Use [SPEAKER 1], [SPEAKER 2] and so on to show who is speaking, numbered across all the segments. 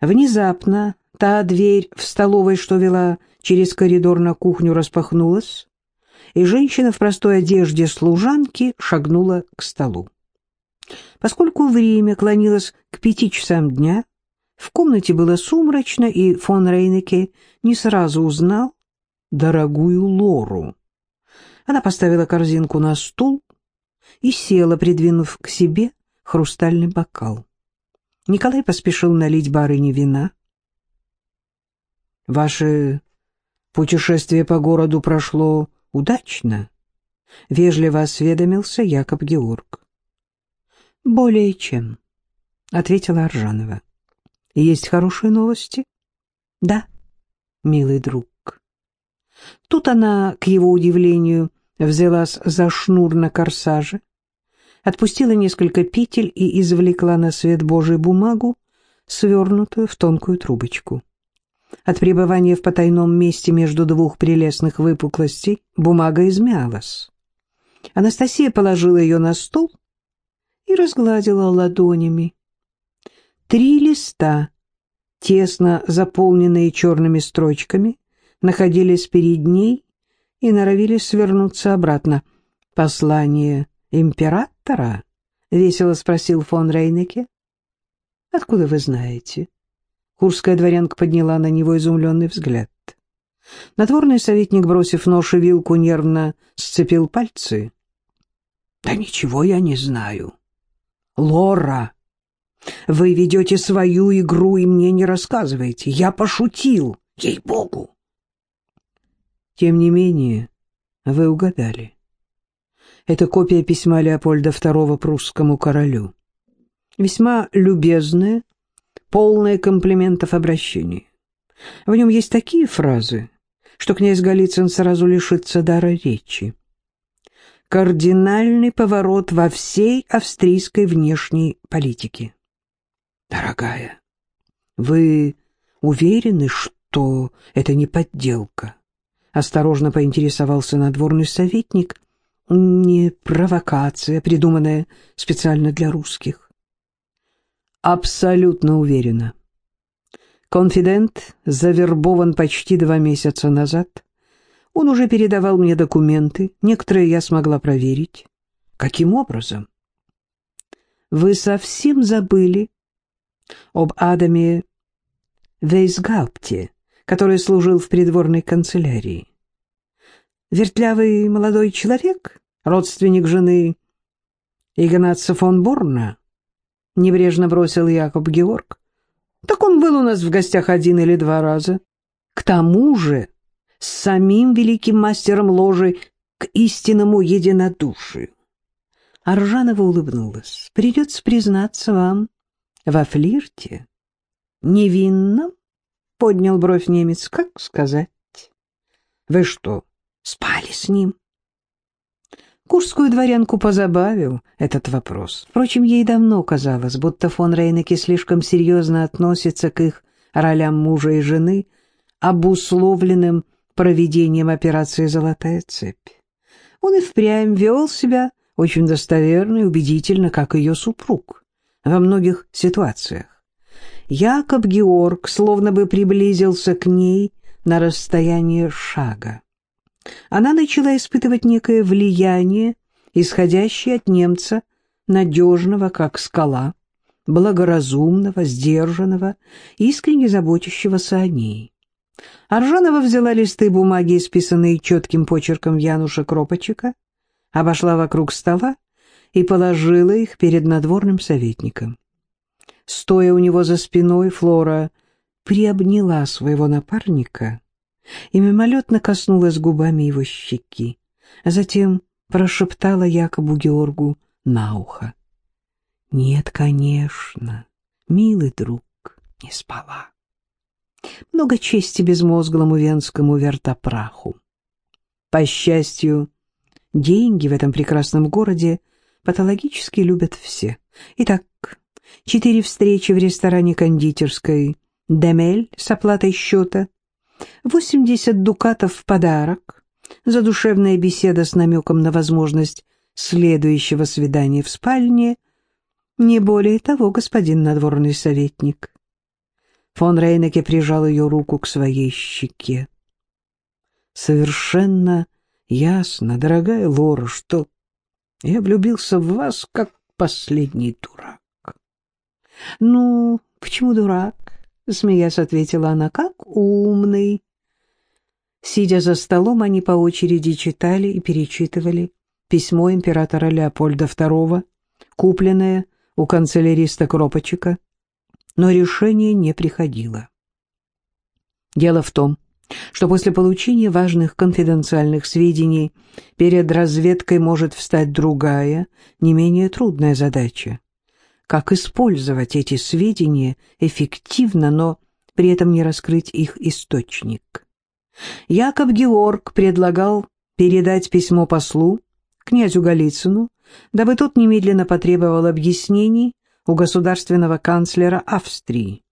[SPEAKER 1] Внезапно та дверь в столовой, что вела через коридор на кухню, распахнулась, и женщина в простой одежде служанки шагнула к столу. Поскольку время клонилось к пяти часам дня, в комнате было сумрачно, и фон Рейнеке не сразу узнал дорогую Лору. Она поставила корзинку на стул и села, придвинув к себе хрустальный бокал. Николай поспешил налить барыне вина. «Ваше путешествие по городу прошло удачно?» — вежливо осведомился Якоб Георг. «Более чем», — ответила Аржанова. «Есть хорошие новости?» «Да, милый друг». Тут она, к его удивлению, взялась за шнур на корсаже, отпустила несколько петель и извлекла на свет Божий бумагу, свернутую в тонкую трубочку. От пребывания в потайном месте между двух прелестных выпуклостей бумага измялась. Анастасия положила ее на стол и разгладила ладонями. Три листа, тесно заполненные черными строчками, находились перед ней и норовили свернуться обратно. «Послание императора?» — весело спросил фон Рейнеке. «Откуда вы знаете?» Курская дворянка подняла на него изумленный взгляд. Надворный советник, бросив нож и вилку, нервно сцепил пальцы. «Да ничего я не знаю. Лора, вы ведете свою игру и мне не рассказываете. Я пошутил, ей-богу!» Тем не менее, вы угадали. Это копия письма Леопольда II прусскому королю. Весьма любезное, полное комплиментов обращение. В нем есть такие фразы, что князь Голицын сразу лишится дара речи. Кардинальный поворот во всей австрийской внешней политике. Дорогая, вы уверены, что это не подделка? Осторожно поинтересовался надворный советник. Не провокация, придуманная специально для русских. Абсолютно уверена. Конфидент завербован почти два месяца назад. Он уже передавал мне документы, некоторые я смогла проверить. Каким образом? Вы совсем забыли об Адаме Вейсгаупте, который служил в придворной канцелярии. Вертлявый молодой человек, родственник жены Игнаца фон Борна, небрежно бросил Якоб Георг. Так он был у нас в гостях один или два раза. К тому же с самим великим мастером ложи к истинному единодушию. Аржанова улыбнулась. «Придется признаться вам во флирте. Невинном поднял бровь немец. Как сказать? Вы что, спали с ним? Курскую дворянку позабавил этот вопрос. Впрочем, ей давно казалось, будто фон Рейнеке слишком серьезно относится к их ролям мужа и жены, обусловленным проведением операции «Золотая цепь». Он и впрямь вел себя очень достоверно и убедительно, как ее супруг, во многих ситуациях. Якоб Георг словно бы приблизился к ней на расстояние шага. Она начала испытывать некое влияние, исходящее от немца, надежного, как скала, благоразумного, сдержанного, искренне заботящегося о ней. Аржанова взяла листы бумаги, исписанные четким почерком Януша Кропочека, обошла вокруг стола и положила их перед надворным советником. Стоя у него за спиной, Флора приобняла своего напарника и мимолетно коснулась губами его щеки, а затем прошептала Якобу Георгу на ухо. «Нет, конечно, милый друг, не спала. Много чести безмозглому венскому вертопраху. По счастью, деньги в этом прекрасном городе патологически любят все. Итак, четыре встречи в ресторане кондитерской «Демель» с оплатой счета, 80 дукатов в подарок, задушевная беседа с намеком на возможность следующего свидания в спальне, не более того, господин надворный советник. Фон Рейнеке прижал ее руку к своей щеке. «Совершенно ясно, дорогая Лора, что я влюбился в вас, как последний дурак».
[SPEAKER 2] «Ну, почему дурак?» — смеясь ответила она, — «как умный». Сидя за столом, они по очереди читали и перечитывали письмо императора Леопольда II, купленное у канцеляриста Кропочика, но решение не приходило. Дело в том, что после получения важных конфиденциальных сведений перед разведкой может встать другая, не менее трудная задача. Как использовать эти сведения эффективно, но при этом не раскрыть их источник. Якоб Георг предлагал передать письмо послу, князю Голицыну, дабы тот немедленно потребовал объяснений у государственного канцлера Австрии.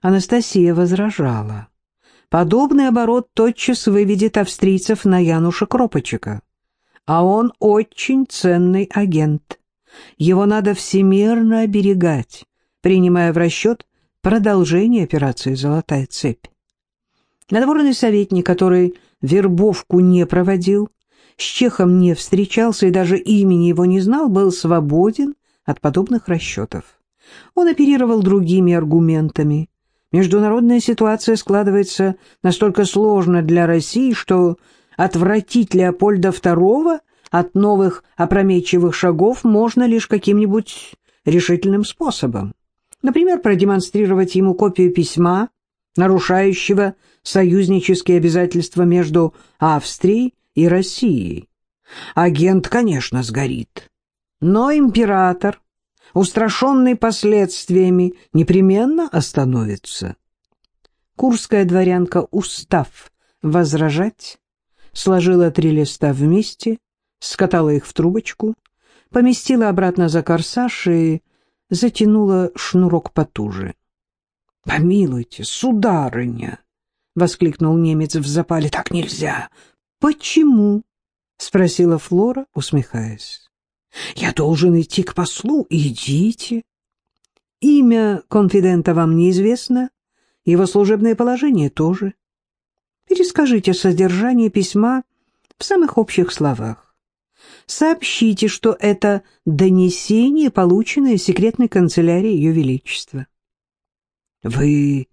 [SPEAKER 2] Анастасия возражала. Подобный оборот тотчас выведет австрийцев на Януша Кропочека. А он очень ценный агент. Его надо всемирно оберегать, принимая в расчет продолжение операции «Золотая цепь». Надворный советник, который вербовку не проводил, с Чехом не встречался и даже имени его не знал, был свободен от подобных расчетов. Он оперировал другими аргументами. Международная ситуация складывается настолько сложно для России, что отвратить Леопольда II от новых опрометчивых шагов можно лишь каким-нибудь решительным способом. Например, продемонстрировать ему копию письма, нарушающего союзнические обязательства между Австрией и Россией. Агент, конечно, сгорит. Но император, устрашенный последствиями, непременно остановится. Курская дворянка, устав возражать, сложила три листа вместе, скатала их в трубочку, поместила обратно за корсаж и затянула шнурок потуже. — Помилуйте, сударыня! — воскликнул немец в запале. — Так нельзя! «Почему?» — спросила Флора, усмехаясь. «Я должен идти к послу. Идите. Имя конфидента вам неизвестно, его служебное положение тоже. Перескажите содержание письма в самых общих словах. Сообщите, что это донесение, полученное секретной канцелярией Ее Величества. Вы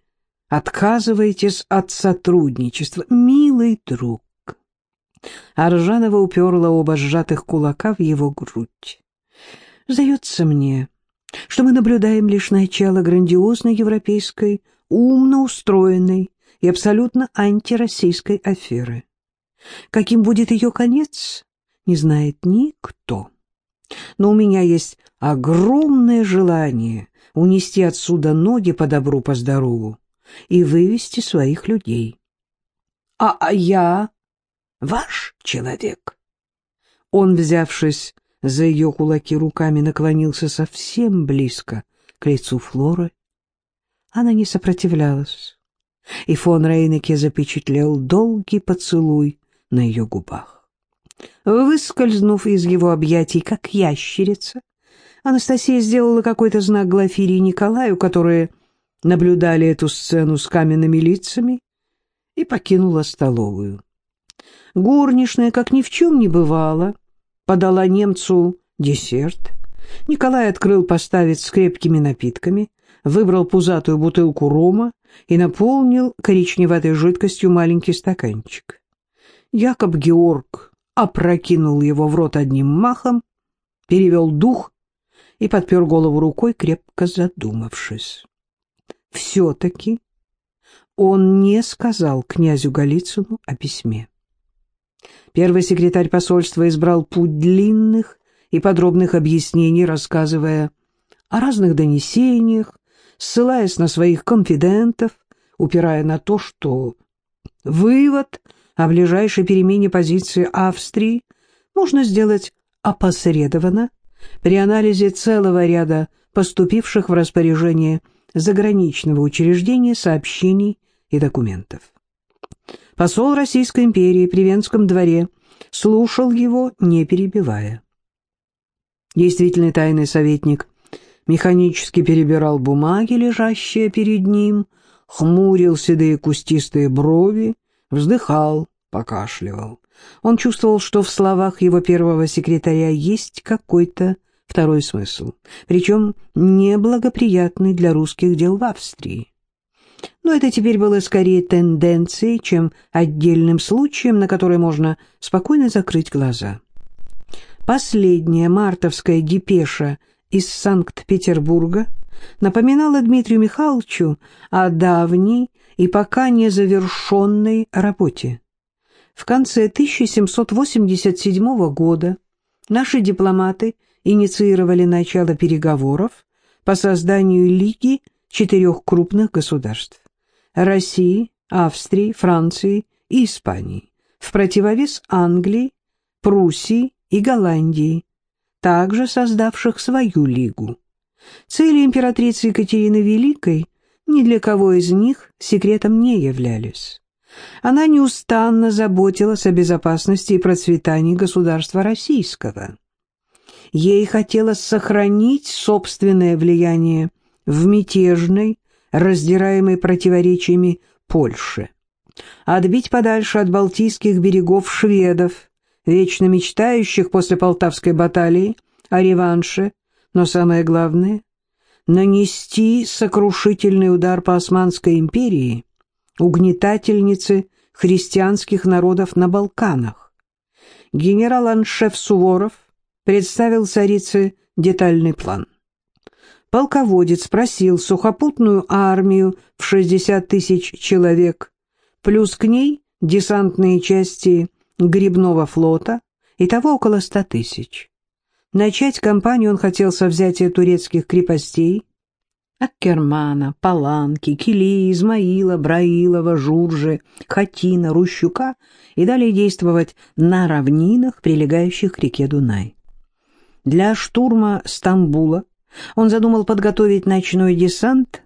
[SPEAKER 2] отказываетесь от сотрудничества, милый друг. Аржанова уперла оба сжатых кулака в его грудь. «Сдается мне, что мы наблюдаем лишь начало грандиозной европейской, умно устроенной и абсолютно антироссийской аферы. Каким будет ее конец, не знает никто. Но у меня есть огромное желание унести отсюда ноги по добру, по здорову и вывести своих людей. А, а я ваш человек. Он, взявшись за ее кулаки руками, наклонился совсем близко к лицу Флоры. Она не сопротивлялась, и фон Рейнеке запечатлел долгий поцелуй на ее губах. Выскользнув из его объятий, как ящерица, Анастасия сделала какой-то знак Глафире и Николаю, которые наблюдали эту сцену с каменными лицами, и покинула столовую. Горничная, как ни в чем не бывало, подала немцу десерт. Николай открыл поставить с крепкими напитками, выбрал пузатую бутылку рома и наполнил коричневатой жидкостью маленький стаканчик. Якоб Георг опрокинул его в рот одним махом, перевел дух и подпер голову рукой, крепко задумавшись. Все-таки он не сказал князю Голицыну о письме. Первый секретарь посольства избрал путь длинных и подробных объяснений, рассказывая о разных донесениях, ссылаясь на своих конфидентов, упирая на то, что вывод о ближайшей перемене позиции Австрии можно сделать опосредованно при анализе целого ряда поступивших в распоряжение заграничного учреждения сообщений и документов. Посол Российской империи при Венском дворе слушал его, не перебивая. Действительный тайный советник механически перебирал бумаги, лежащие перед ним,
[SPEAKER 1] хмурил седые кустистые брови, вздыхал, покашливал. Он чувствовал, что в словах его первого секретаря есть какой-то второй смысл, причем неблагоприятный для русских дел в Австрии. Но это теперь было скорее тенденцией, чем отдельным случаем, на который можно спокойно закрыть глаза. Последняя мартовская депеша из Санкт-Петербурга напоминала Дмитрию Михайловичу о давней и пока не завершенной работе. В конце 1787 года наши дипломаты инициировали начало переговоров по созданию Лиги четырех крупных государств – России, Австрии, Франции и Испании, в противовес Англии, Пруссии и Голландии, также создавших свою лигу. Цели императрицы Екатерины Великой ни для кого из них секретом не являлись. Она неустанно заботилась о безопасности и процветании государства российского. Ей хотелось сохранить собственное влияние в мятежной, раздираемой противоречиями Польше, отбить подальше от Балтийских берегов шведов, вечно мечтающих после Полтавской баталии о реванше, но самое главное — нанести сокрушительный удар по Османской империи, угнетательнице христианских народов на Балканах. Генерал-аншеф Суворов представил царице детальный план — полководец просил сухопутную армию в 60 тысяч человек, плюс к ней десантные части грибного флота, и того около 100 тысяч. Начать кампанию он хотел со взятия турецких крепостей Аккермана, Паланки, Кили, Измаила, Браилова, Журжи, Хатина, Рущука и далее действовать на равнинах, прилегающих к реке Дунай. Для штурма Стамбула он задумал подготовить ночной десант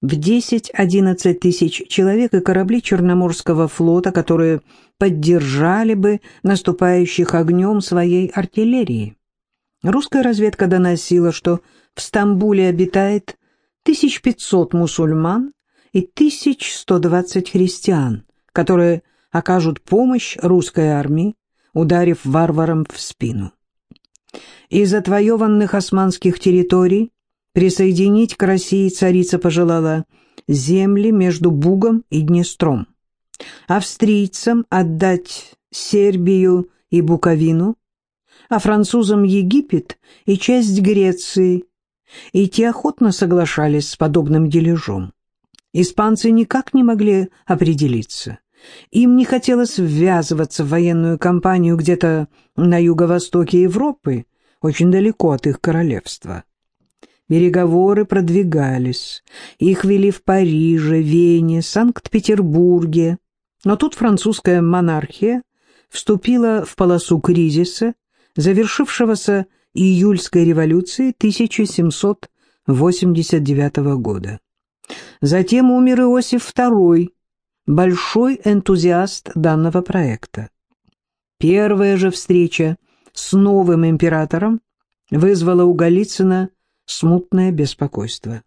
[SPEAKER 1] в 10-11 тысяч человек и корабли Черноморского флота, которые поддержали бы наступающих огнем своей артиллерии. Русская разведка доносила, что в Стамбуле обитает 1500 мусульман и 1120 христиан, которые окажут помощь русской армии, ударив варварам в спину. Из отвоеванных османских территорий присоединить к России царица пожелала земли между Бугом и Днестром, австрийцам отдать Сербию и Буковину, а французам Египет и часть Греции, и те охотно соглашались с подобным дележом. Испанцы никак не могли определиться. Им не хотелось ввязываться в военную кампанию где-то на юго-востоке Европы, очень далеко от их королевства. Переговоры продвигались, их вели в Париже, Вене, Санкт-Петербурге. Но тут французская монархия вступила в полосу кризиса, завершившегося июльской революцией 1789 года. Затем умер Иосиф II, большой энтузиаст данного проекта. Первая же встреча с новым императором вызвало у Голицына смутное беспокойство.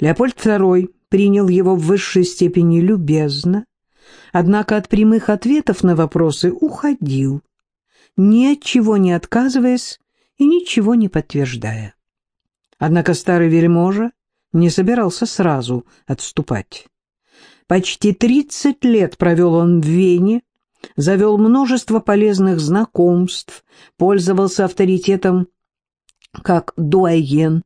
[SPEAKER 1] Леопольд II принял его в высшей степени любезно, однако от прямых ответов на вопросы уходил, ни от чего не отказываясь и ничего не подтверждая. Однако старый вельможа не собирался сразу отступать. Почти тридцать лет провел он в Вене, завел множество полезных знакомств, пользовался авторитетом как дуаен,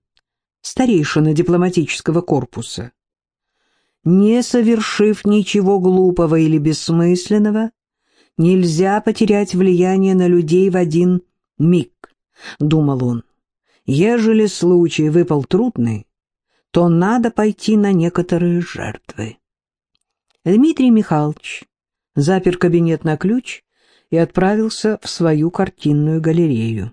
[SPEAKER 1] старейшина дипломатического корпуса. Не совершив ничего глупого или бессмысленного, нельзя потерять влияние на людей в один миг, думал он. Ежели случай выпал трудный, то надо пойти на некоторые жертвы. Дмитрий Михайлович запер кабинет на ключ и отправился в свою картинную галерею.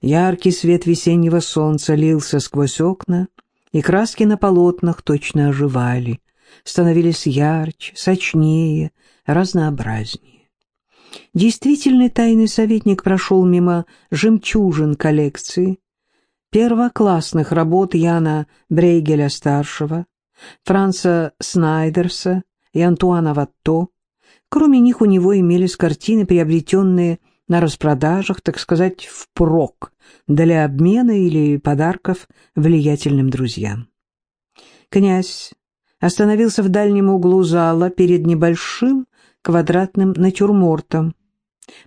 [SPEAKER 1] Яркий свет весеннего солнца лился сквозь окна, и краски на полотнах точно оживали, становились ярче, сочнее, разнообразнее. Действительный тайный советник прошел мимо жемчужин коллекции, первоклассных работ Яна Брейгеля-старшего,
[SPEAKER 2] Франца Снайдерса и Антуана Ватто. Кроме них у него имелись картины, приобретенные на распродажах, так сказать, впрок, для обмена или подарков влиятельным друзьям. Князь остановился в дальнем углу зала перед небольшим квадратным натюрмортом,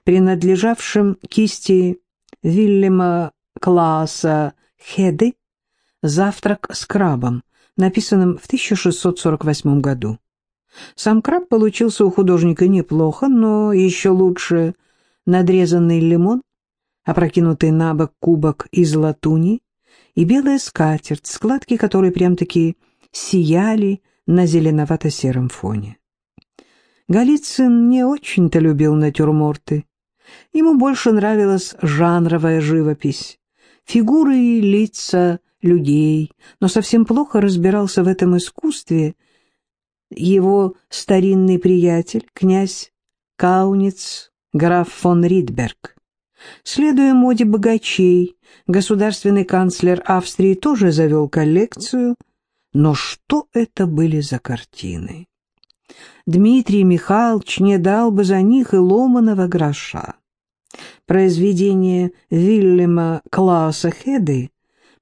[SPEAKER 2] принадлежавшим кисти Вильяма Клааса Хеды «Завтрак с крабом», написанным в 1648 году. Сам краб получился у художника неплохо, но еще лучше надрезанный лимон, опрокинутый на бок кубок из латуни и белая скатерть, складки которой прям-таки сияли на зеленовато-сером фоне. Голицын не очень-то любил натюрморты. Ему больше нравилась жанровая живопись, фигуры и лица людей, но совсем плохо разбирался в этом искусстве его старинный приятель, князь Кауниц, граф фон Ридберг. Следуя моде богачей, государственный канцлер Австрии тоже завел коллекцию, но что это были за картины? Дмитрий Михайлович не дал бы за них и ломаного гроша. Произведение Вильяма Клауса Хеды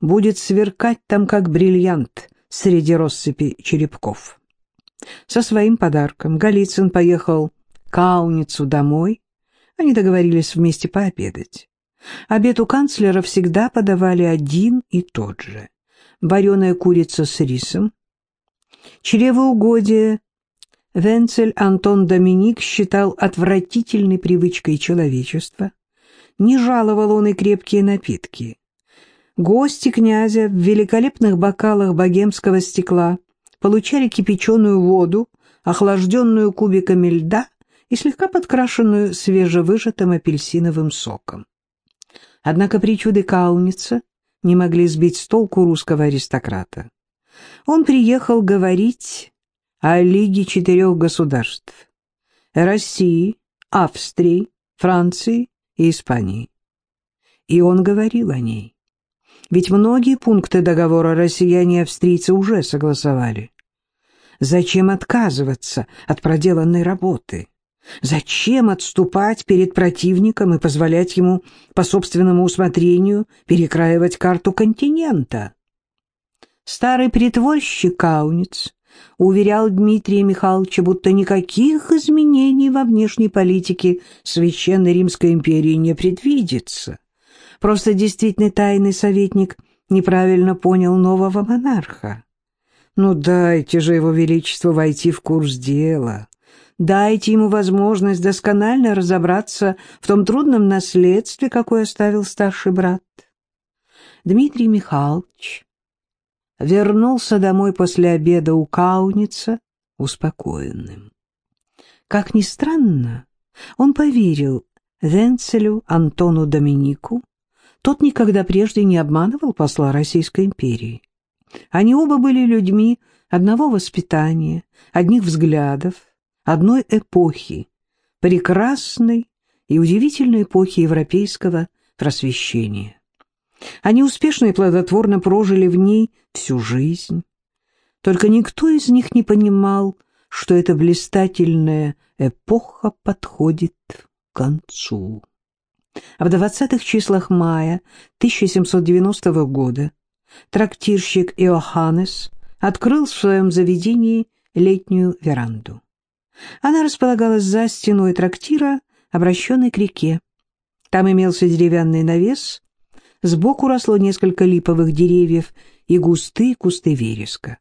[SPEAKER 2] будет сверкать там, как бриллиант среди россыпи черепков. Со своим подарком Голицын поехал к Ауницу домой. Они договорились вместе пообедать. Обед у канцлера всегда подавали один и тот же. Вареная курица с рисом. Чревоугодие Венцель Антон Доминик считал отвратительной привычкой человечества. Не жаловал он и крепкие напитки. Гости князя в великолепных бокалах богемского стекла получали кипяченую воду, охлажденную кубиками льда и слегка подкрашенную свежевыжатым апельсиновым соком. Однако причуды Кауница не могли сбить с толку русского аристократа. Он приехал говорить о Лиге четырех государств – России, Австрии, Франции и Испании. И он говорил о ней. Ведь многие пункты договора россияне и австрийцы уже согласовали. Зачем отказываться от проделанной работы? Зачем отступать перед противником и позволять ему по собственному усмотрению перекраивать карту континента? Старый притворщик Кауниц уверял Дмитрия Михайловича, будто никаких изменений во внешней политике Священной Римской империи не предвидится. Просто действительный тайный советник неправильно понял нового монарха. Ну дайте же его величеству войти в курс дела. Дайте ему возможность досконально разобраться в том трудном наследстве, какое оставил старший брат. Дмитрий Михайлович вернулся домой после обеда у Кауница успокоенным. Как ни странно, он поверил Венцелю Антону Доминику, тот никогда прежде не обманывал посла Российской империи. Они оба были людьми одного воспитания, одних взглядов, одной эпохи, прекрасной и удивительной эпохи европейского просвещения. Они успешно и плодотворно прожили в ней всю жизнь. Только никто из них не понимал, что эта блистательная эпоха подходит к концу. А в 20-х числах мая 1790 года трактирщик Иоханнес открыл в своем заведении летнюю веранду. Она располагалась за стеной трактира, обращенной к реке. Там имелся деревянный навес, сбоку росло несколько липовых деревьев и густые кусты вереска.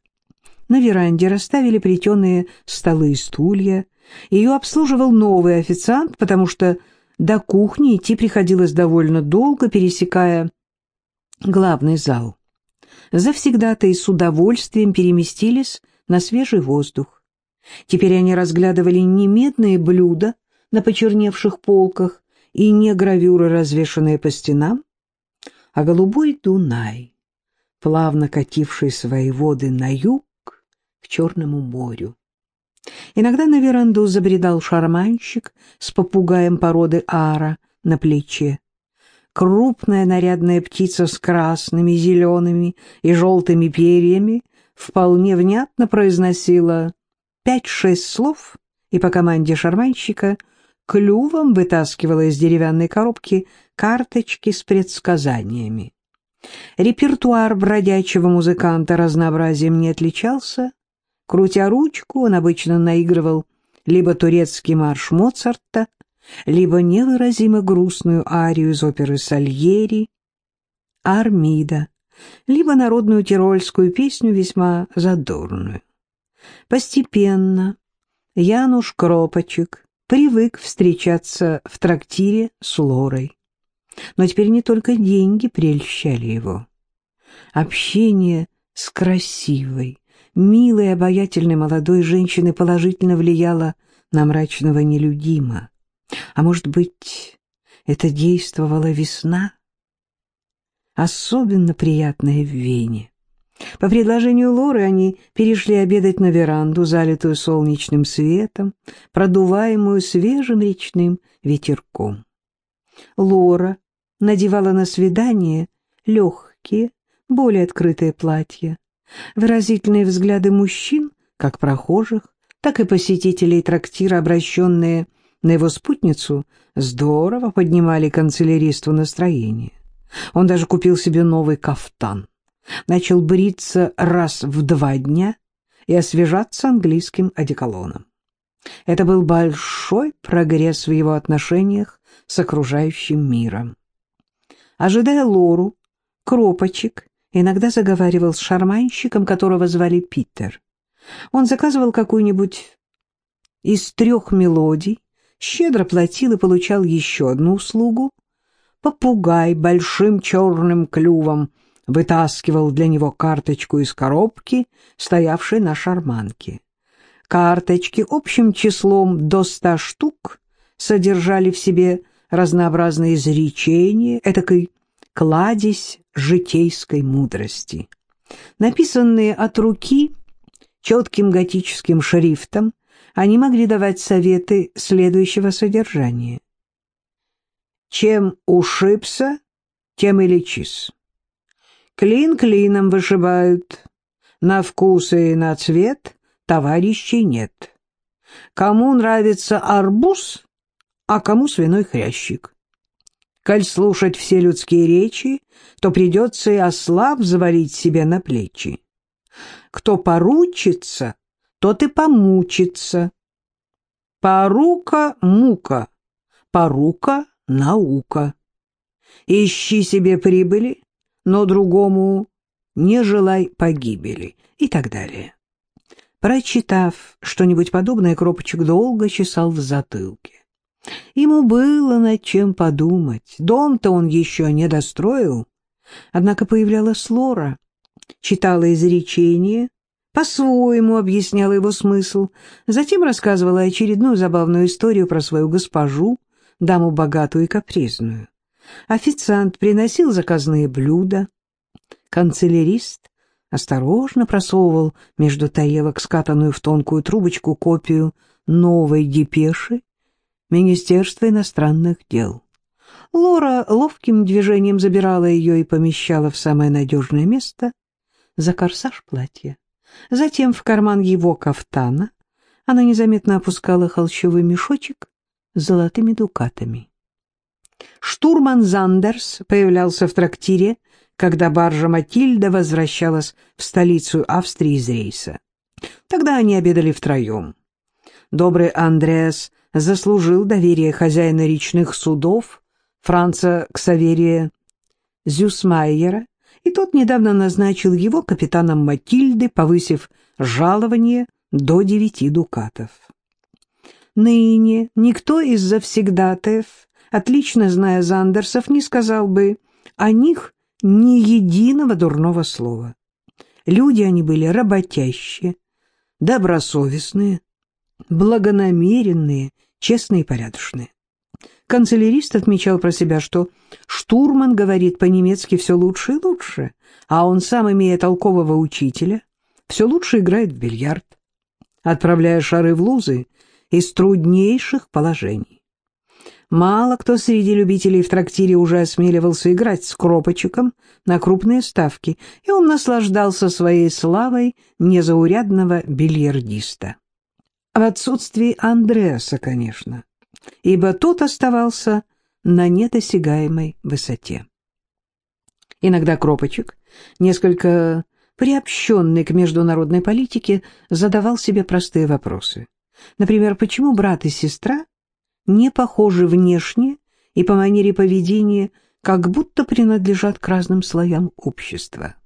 [SPEAKER 2] На веранде расставили плетеные столы и стулья. Ее обслуживал новый официант, потому что до кухни идти приходилось довольно долго, пересекая главный зал. Завсегда-то и с удовольствием переместились на свежий воздух. Теперь они разглядывали не медные блюда на почерневших полках и не гравюры, развешанные по стенам, а голубой Дунай, плавно кативший свои воды на юг к Черному морю. Иногда на веранду забредал шарманщик с попугаем породы ара на плече. Крупная нарядная птица с красными, зелеными и желтыми перьями вполне внятно произносила пять-шесть слов и по команде шарманщика клювом вытаскивала из деревянной коробки карточки с предсказаниями. Репертуар бродячего музыканта разнообразием не отличался. Крутя ручку, он обычно наигрывал либо турецкий марш Моцарта, либо невыразимо грустную арию из оперы Сальери, Армида, либо народную тирольскую песню весьма задорную. Постепенно Януш Кропочек привык встречаться в трактире с Лорой. Но теперь не только деньги прельщали его. Общение с красивой, милой, обаятельной молодой женщиной положительно влияло на мрачного нелюдима. А может быть, это действовала весна? Особенно приятная в Вене. По предложению Лоры они перешли обедать на веранду, залитую солнечным светом, продуваемую свежим речным ветерком. Лора надевала на свидание легкие, более открытые платья. Выразительные взгляды мужчин, как прохожих, так и посетителей трактира, обращенные на его спутницу, здорово поднимали канцеляристу настроение. Он даже купил себе новый кафтан начал бриться раз в два дня и освежаться английским одеколоном. Это был большой прогресс в его отношениях с окружающим миром. Ожидая Лору, Кропочек иногда заговаривал с шарманщиком, которого звали Питер. Он заказывал какую-нибудь из трех мелодий, щедро платил и получал еще одну услугу. Попугай большим черным клювом вытаскивал для него карточку из коробки, стоявшей на шарманке. Карточки общим числом до ста штук содержали в себе разнообразные изречения, этакой кладезь житейской мудрости. Написанные от руки четким готическим шрифтом, они могли давать советы следующего содержания. «Чем ушибся, тем и лечись». Клин клином вышибают. На вкус и на цвет товарищей нет. Кому нравится арбуз, а кому свиной хрящик. Коль слушать все людские речи, то придется и осла взвалить себе на плечи. Кто поручится, тот и помучится. Порука — мука, порука — наука. Ищи себе прибыли, но другому не желай погибели и так далее. Прочитав что-нибудь подобное, Кропочек долго чесал в затылке. Ему было над чем подумать. Дом-то он еще не достроил. Однако появлялась Лора, читала изречение, по-своему объясняла его смысл, затем рассказывала очередную забавную историю про свою госпожу, даму богатую и капризную. Официант приносил заказные блюда. Канцелярист осторожно просовывал между тарелок скатанную в тонкую трубочку копию новой депеши Министерства иностранных дел. Лора ловким движением забирала ее и помещала в самое надежное место за корсаж платья. Затем в карман его кафтана она незаметно опускала холщовый мешочек с золотыми дукатами. Штурман Зандерс появлялся в трактире, когда баржа Матильда возвращалась в столицу Австрии из рейса. Тогда они обедали втроем. Добрый Андреас заслужил доверие хозяина речных судов Франца Ксаверия Зюсмайера, и тот недавно назначил его капитаном Матильды, повысив жалование до девяти дукатов. Ныне никто из завсегдатаев отлично зная Зандерсов, не сказал бы о них ни единого дурного слова. Люди они были работящие, добросовестные, благонамеренные, честные и порядочные. Канцелярист отмечал про себя, что штурман говорит по-немецки все лучше и лучше, а он сам, имея толкового учителя, все лучше играет в бильярд, отправляя шары в лузы из труднейших положений.
[SPEAKER 1] Мало кто среди любителей в трактире уже осмеливался играть с Кропочеком на крупные ставки, и он наслаждался своей славой незаурядного бильярдиста. В отсутствии Андреаса, конечно, ибо тот оставался на недосягаемой высоте. Иногда Кропочек, несколько приобщенный к международной политике, задавал себе простые вопросы. Например, почему брат и сестра не похожи внешне и по манере поведения, как будто принадлежат к разным слоям общества?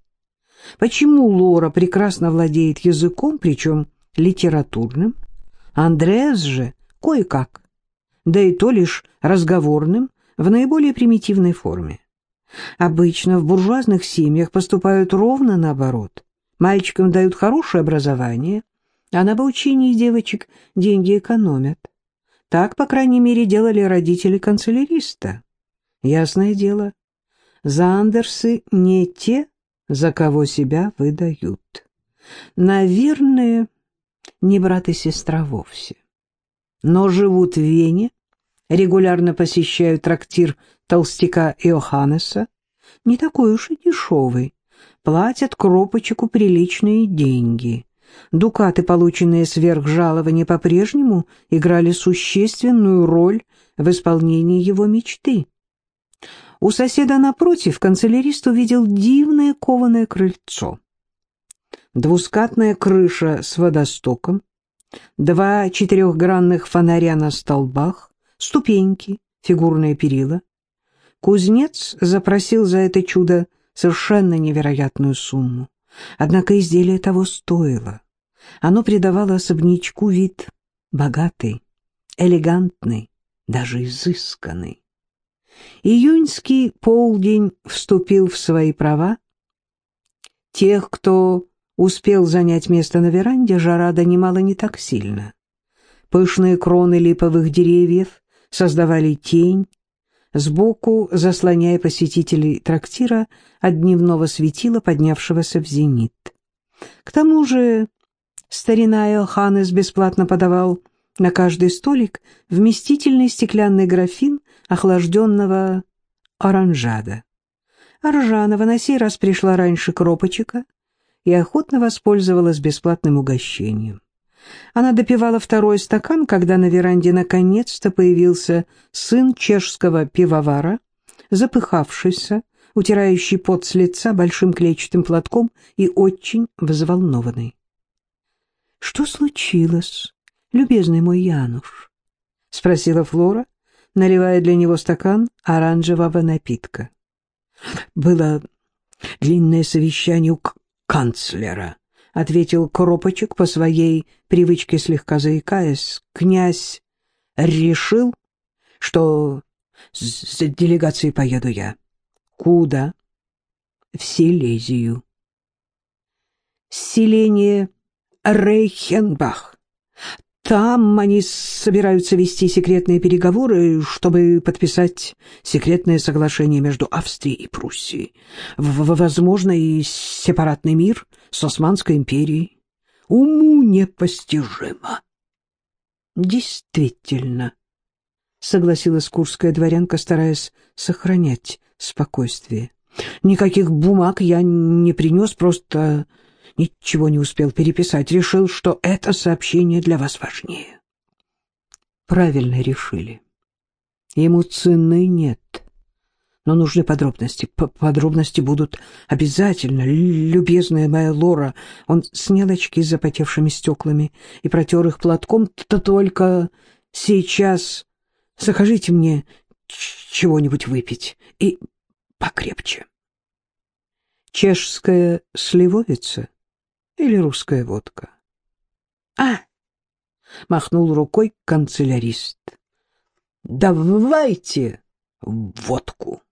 [SPEAKER 1] Почему Лора прекрасно владеет языком, причем литературным, Андреас же кое-как, да и то лишь разговорным в наиболее примитивной форме. Обычно в буржуазных семьях поступают ровно наоборот. Мальчикам дают хорошее образование, а на обучение девочек деньги экономят. Так, по крайней мере, делали родители канцеляриста. Ясное дело, Зандерсы не те, за кого себя выдают. Наверное, не брат и сестра вовсе. Но живут в Вене, регулярно посещают трактир толстяка Иоханнеса, не такой уж и дешевый, платят Кропочеку приличные деньги. Дукаты, полученные сверх жалования, по-прежнему играли существенную роль в исполнении его мечты. У соседа напротив канцелярист увидел дивное кованое крыльцо двускатная крыша с водостоком, два четырехгранных фонаря на столбах, ступеньки, фигурные перила. Кузнец запросил за это чудо совершенно невероятную сумму. Однако изделие того стоило. Оно придавало особнячку вид богатый, элегантный, даже изысканный. Июньский полдень вступил в свои права. Тех, кто успел занять место на веранде, жара донимала не так сильно. Пышные кроны липовых деревьев создавали тень, сбоку заслоняя посетителей трактира от дневного светила, поднявшегося в зенит. К тому же старина Элханес бесплатно подавал на каждый столик вместительный стеклянный графин охлажденного оранжада. Аржанова на сей раз пришла раньше Кропочека, и охотно воспользовалась бесплатным угощением. Она допивала второй стакан, когда на веранде наконец-то появился сын чешского пивовара, запыхавшийся, утирающий пот с лица большим клетчатым платком и очень взволнованный. — Что случилось, любезный мой Януш? — спросила Флора, наливая для него стакан оранжевого напитка. — Было длинное совещание у канцлера, — ответил Кропочек по своей привычке слегка заикаясь. Князь решил, что с делегацией поеду я. Куда? В Силезию. Селение Рейхенбах. Там они собираются вести секретные переговоры, чтобы подписать секретное соглашение между Австрией и Пруссией. В возможно, и сепаратный мир с Османской империей. Уму непостижимо. Действительно, согласилась курская дворянка, стараясь сохранять спокойствие. Никаких бумаг я не принес, просто ничего не успел переписать, решил, что это сообщение для вас важнее. Правильно решили. Ему цены нет, но нужны подробности. П подробности будут обязательно, любезная моя Лора. Он снял очки с запотевшими стеклами и протер их платком. То только сейчас закажите мне чего-нибудь выпить и покрепче. Чешская сливовица или русская водка? — А! — махнул рукой канцелярист. — Давайте водку.